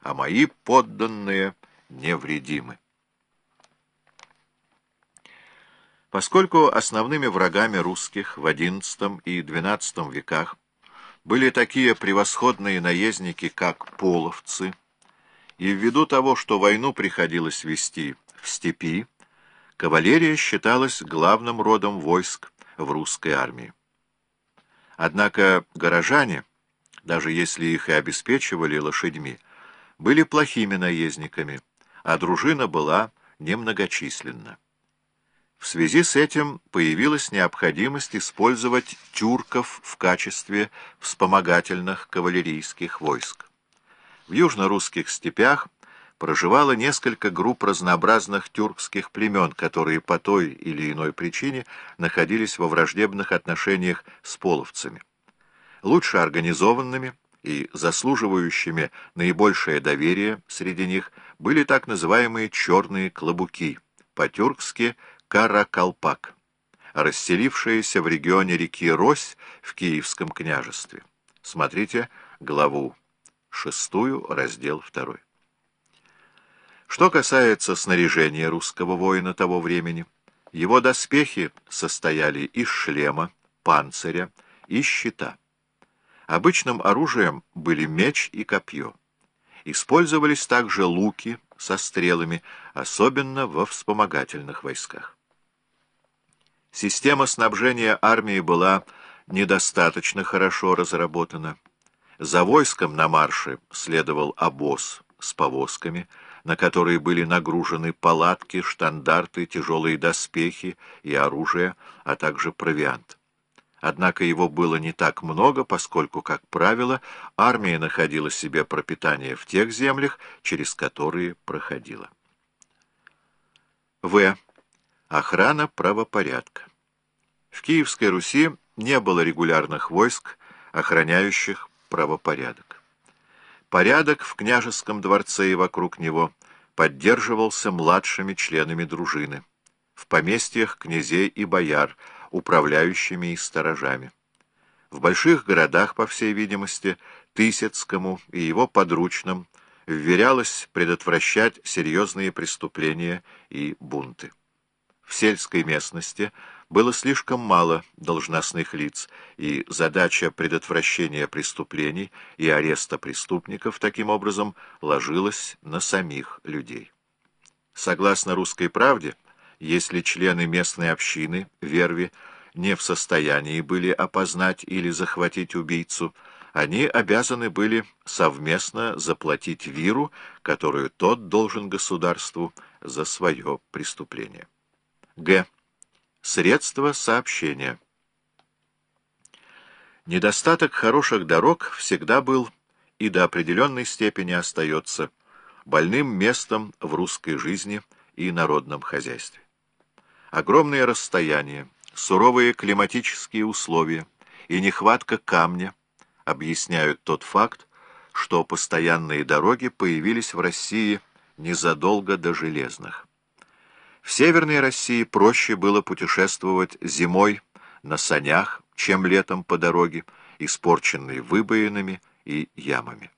а мои подданные невредимы. Поскольку основными врагами русских в XI и XII веках были такие превосходные наездники, как половцы, и ввиду того, что войну приходилось вести в степи, кавалерия считалась главным родом войск в русской армии. Однако горожане, даже если их и обеспечивали лошадьми, были плохими наездниками, а дружина была немногочисленна. В связи с этим появилась необходимость использовать тюрков в качестве вспомогательных кавалерийских войск. В южно-русских степях проживало несколько групп разнообразных тюркских племен, которые по той или иной причине находились во враждебных отношениях с половцами. Лучше организованными и заслуживающими наибольшее доверие среди них были так называемые «черные клобуки», по-тюркски Каракалпак, расселившиеся в регионе реки Рось в Киевском княжестве. Смотрите главу шестую, раздел второй. Что касается снаряжения русского воина того времени, его доспехи состояли из шлема, панциря и щита. Обычным оружием были меч и копье. Использовались также луки со стрелами, особенно во вспомогательных войсках. Система снабжения армии была недостаточно хорошо разработана. За войском на марше следовал обоз с повозками, на которые были нагружены палатки, штандарты, тяжелые доспехи и оружие, а также провиант. Однако его было не так много, поскольку, как правило, армия находила себе пропитание в тех землях, через которые проходила. В. Охрана правопорядка. В Киевской Руси не было регулярных войск, охраняющих правопорядок. Порядок в княжеском дворце и вокруг него поддерживался младшими членами дружины, в поместьях князей и бояр, управляющими и сторожами. В больших городах, по всей видимости, Тысяцкому и его подручным вверялось предотвращать серьезные преступления и бунты. В сельской местности было слишком мало должностных лиц, и задача предотвращения преступлений и ареста преступников таким образом ложилась на самих людей. Согласно «Русской правде», если члены местной общины, верви, не в состоянии были опознать или захватить убийцу, они обязаны были совместно заплатить виру, которую тот должен государству за свое преступление. Г. Средства сообщения. Недостаток хороших дорог всегда был и до определенной степени остается больным местом в русской жизни и народном хозяйстве. Огромные расстояния, суровые климатические условия и нехватка камня объясняют тот факт, что постоянные дороги появились в России незадолго до железных. В Северной России проще было путешествовать зимой на санях, чем летом по дороге, испорченной выбоинами и ямами.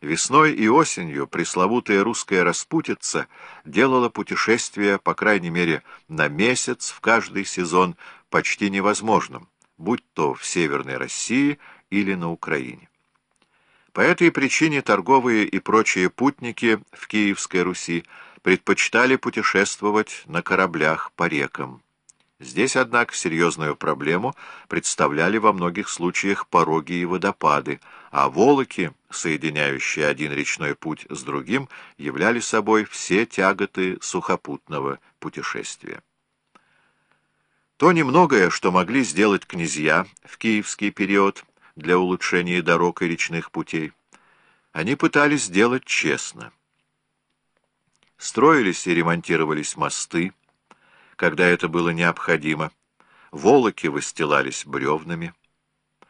Весной и осенью пресловутая русская распутица делала путешествие, по крайней мере, на месяц в каждый сезон почти невозможным, будь то в Северной России или на Украине. По этой причине торговые и прочие путники в Киевской Руси предпочитали путешествовать на кораблях по рекам. Здесь, однако, серьезную проблему представляли во многих случаях пороги и водопады, а волоки, соединяющие один речной путь с другим, являли собой все тяготы сухопутного путешествия. То немногое, что могли сделать князья в киевский период для улучшения дорог и речных путей, они пытались сделать честно. Строились и ремонтировались мосты, когда это было необходимо. Волоки выстилались бревнами.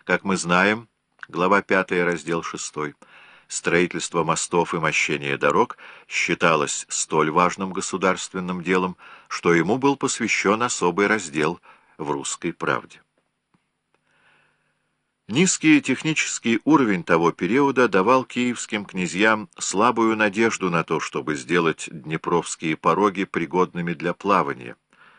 Как мы знаем, глава 5, раздел 6, строительство мостов и мощение дорог считалось столь важным государственным делом, что ему был посвящен особый раздел в «Русской правде». Низкий технический уровень того периода давал киевским князьям слабую надежду на то, чтобы сделать днепровские пороги пригодными для плавания.